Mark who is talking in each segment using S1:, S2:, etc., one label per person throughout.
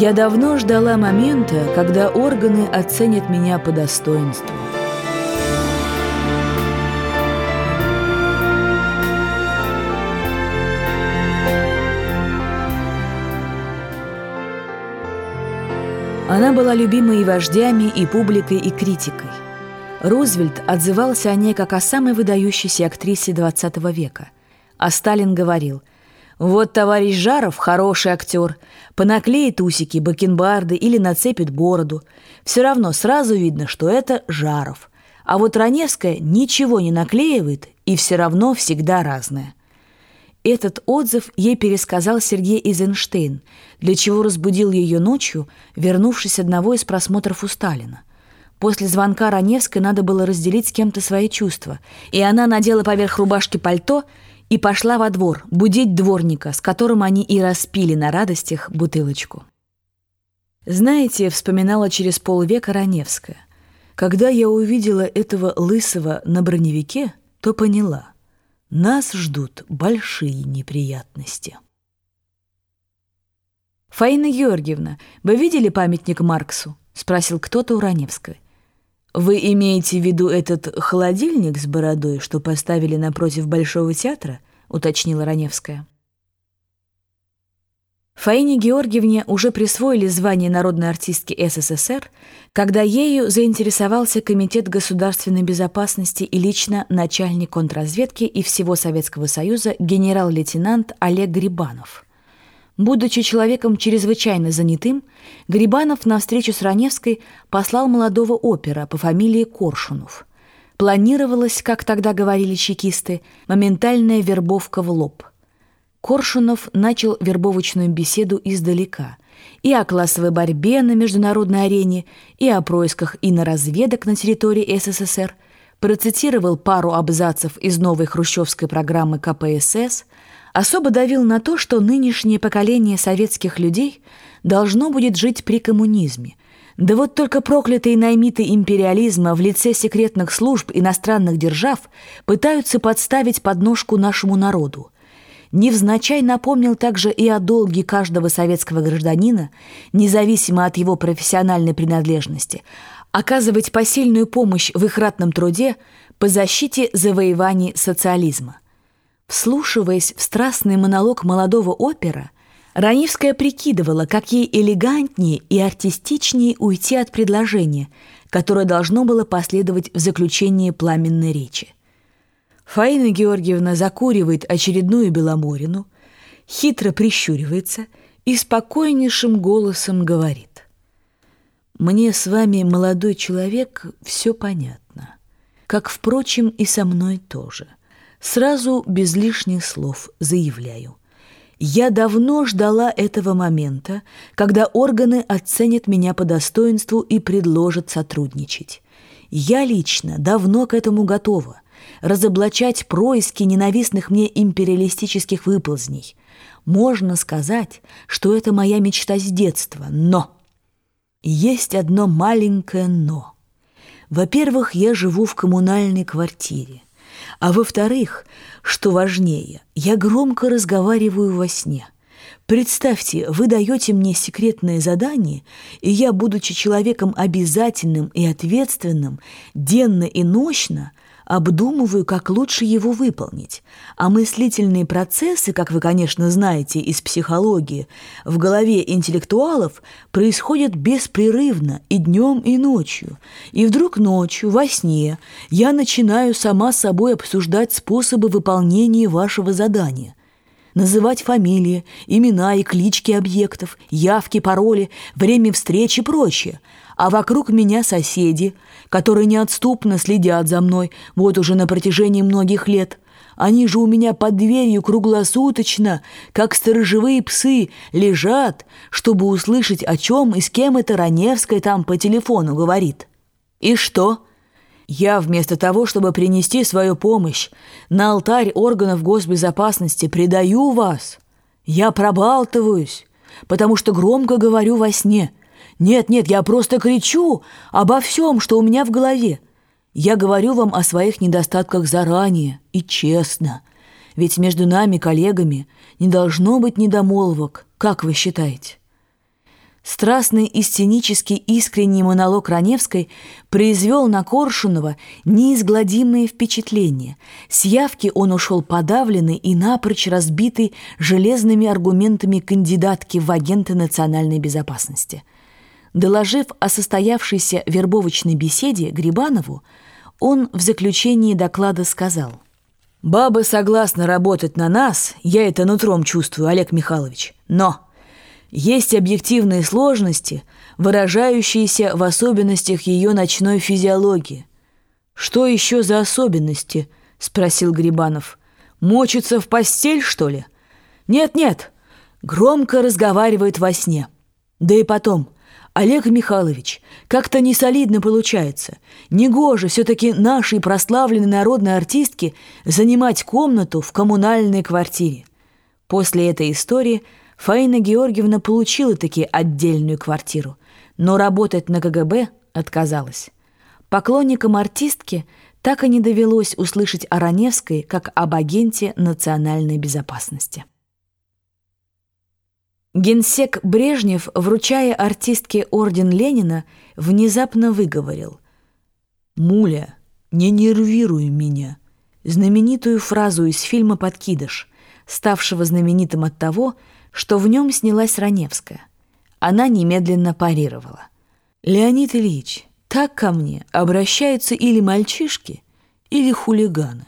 S1: Я давно ждала момента, когда органы оценят меня по достоинству. Она была любимой и вождями, и публикой, и критикой. Рузвельт отзывался о ней как о самой выдающейся актрисе XX века. А Сталин говорил, «Вот товарищ Жаров – хороший актер, понаклеит усики, бакенбарды или нацепит бороду. Все равно сразу видно, что это Жаров. А вот Раневская ничего не наклеивает и все равно всегда разная». Этот отзыв ей пересказал Сергей Эйзенштейн, для чего разбудил ее ночью, вернувшись одного из просмотров у Сталина. После звонка Раневской надо было разделить с кем-то свои чувства, и она надела поверх рубашки пальто и пошла во двор будить дворника, с которым они и распили на радостях бутылочку. Знаете, вспоминала через полвека Раневская, когда я увидела этого лысого на броневике, то поняла — нас ждут большие неприятности. «Фаина Георгиевна, вы видели памятник Марксу?» — спросил кто-то у Раневской. «Вы имеете в виду этот холодильник с бородой, что поставили напротив Большого театра?» — уточнила Раневская. Фаине Георгиевне уже присвоили звание народной артистки СССР, когда ею заинтересовался Комитет государственной безопасности и лично начальник контрразведки и всего Советского Союза генерал-лейтенант Олег Грибанов. Будучи человеком чрезвычайно занятым, Грибанов на встречу с Раневской послал молодого опера по фамилии Коршунов. Планировалась, как тогда говорили чекисты, моментальная вербовка в лоб – Коршунов начал вербовочную беседу издалека и о классовой борьбе на международной арене, и о происках иноразведок на территории СССР, процитировал пару абзацев из новой хрущевской программы КПСС, особо давил на то, что нынешнее поколение советских людей должно будет жить при коммунизме. Да вот только проклятые наймиты империализма в лице секретных служб иностранных держав пытаются подставить подножку нашему народу – невзначай напомнил также и о долге каждого советского гражданина, независимо от его профессиональной принадлежности, оказывать посильную помощь в их ратном труде по защите завоеваний социализма. Вслушиваясь в страстный монолог молодого опера, Ранивская прикидывала, как ей элегантнее и артистичнее уйти от предложения, которое должно было последовать в заключении пламенной речи. Фаина Георгиевна закуривает очередную беломорину, хитро прищуривается и спокойнейшим голосом говорит. «Мне с вами, молодой человек, все понятно. Как, впрочем, и со мной тоже. Сразу, без лишних слов, заявляю. Я давно ждала этого момента, когда органы оценят меня по достоинству и предложат сотрудничать. Я лично давно к этому готова» разоблачать происки ненавистных мне империалистических выползней. Можно сказать, что это моя мечта с детства, но... Есть одно маленькое «но». Во-первых, я живу в коммунальной квартире. А во-вторых, что важнее, я громко разговариваю во сне. Представьте, вы даете мне секретное задание, и я, будучи человеком обязательным и ответственным, денно и ночно обдумываю, как лучше его выполнить. А мыслительные процессы, как вы, конечно, знаете из психологии, в голове интеллектуалов происходят беспрерывно и днем, и ночью. И вдруг ночью, во сне, я начинаю сама с собой обсуждать способы выполнения вашего задания называть фамилии, имена и клички объектов, явки, пароли, время встречи и прочее – а вокруг меня соседи, которые неотступно следят за мной вот уже на протяжении многих лет. Они же у меня под дверью круглосуточно, как сторожевые псы, лежат, чтобы услышать, о чем и с кем это Раневская там по телефону говорит. И что? Я вместо того, чтобы принести свою помощь на алтарь органов госбезопасности, предаю вас. Я пробалтываюсь, потому что громко говорю во сне – нет, нет, я просто кричу обо всем, что у меня в голове. Я говорю вам о своих недостатках заранее и честно. Ведь между нами, коллегами, не должно быть недомолвок, как вы считаете? Страстный и сценический искренний монолог Раневской произвел на Коршунова неизгладимое впечатление. С явки он ушел подавленный и напрочь разбитый железными аргументами кандидатки в агенты национальной безопасности. Доложив о состоявшейся вербовочной беседе Грибанову, он в заключении доклада сказал «Бабы согласны работать на нас, я это нутром чувствую, Олег Михайлович, но...» Есть объективные сложности, выражающиеся в особенностях ее ночной физиологии. «Что еще за особенности?» — спросил Грибанов. «Мочится в постель, что ли?» «Нет-нет, громко разговаривает во сне. Да и потом, Олег Михайлович, как-то не солидно получается. Негоже все-таки нашей прославленной народной артистке занимать комнату в коммунальной квартире». После этой истории – Фаина Георгиевна получила таки отдельную квартиру, но работать на КГБ отказалась. Поклонникам артистки так и не довелось услышать о Раневской как об агенте национальной безопасности. Генсек Брежнев, вручая артистке орден Ленина, внезапно выговорил «Муля, не нервируй меня» знаменитую фразу из фильма «Подкидыш», ставшего знаменитым от того, что в нем снялась Раневская. Она немедленно парировала. «Леонид Ильич, так ко мне обращаются или мальчишки, или хулиганы».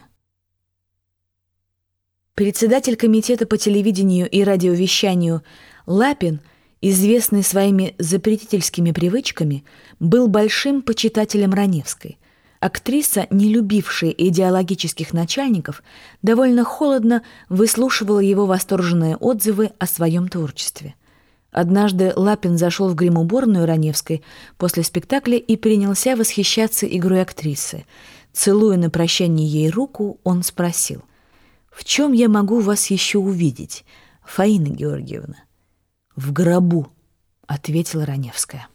S1: Председатель комитета по телевидению и радиовещанию Лапин, известный своими запретительскими привычками, был большим почитателем Раневской. Актриса, не любившая идеологических начальников, довольно холодно выслушивала его восторженные отзывы о своем творчестве. Однажды Лапин зашел в гримуборную Раневской после спектакля и принялся восхищаться игрой актрисы. Целуя на прощание ей руку, он спросил, «В чем я могу вас еще увидеть, Фаина Георгиевна?» «В гробу», — ответила Раневская.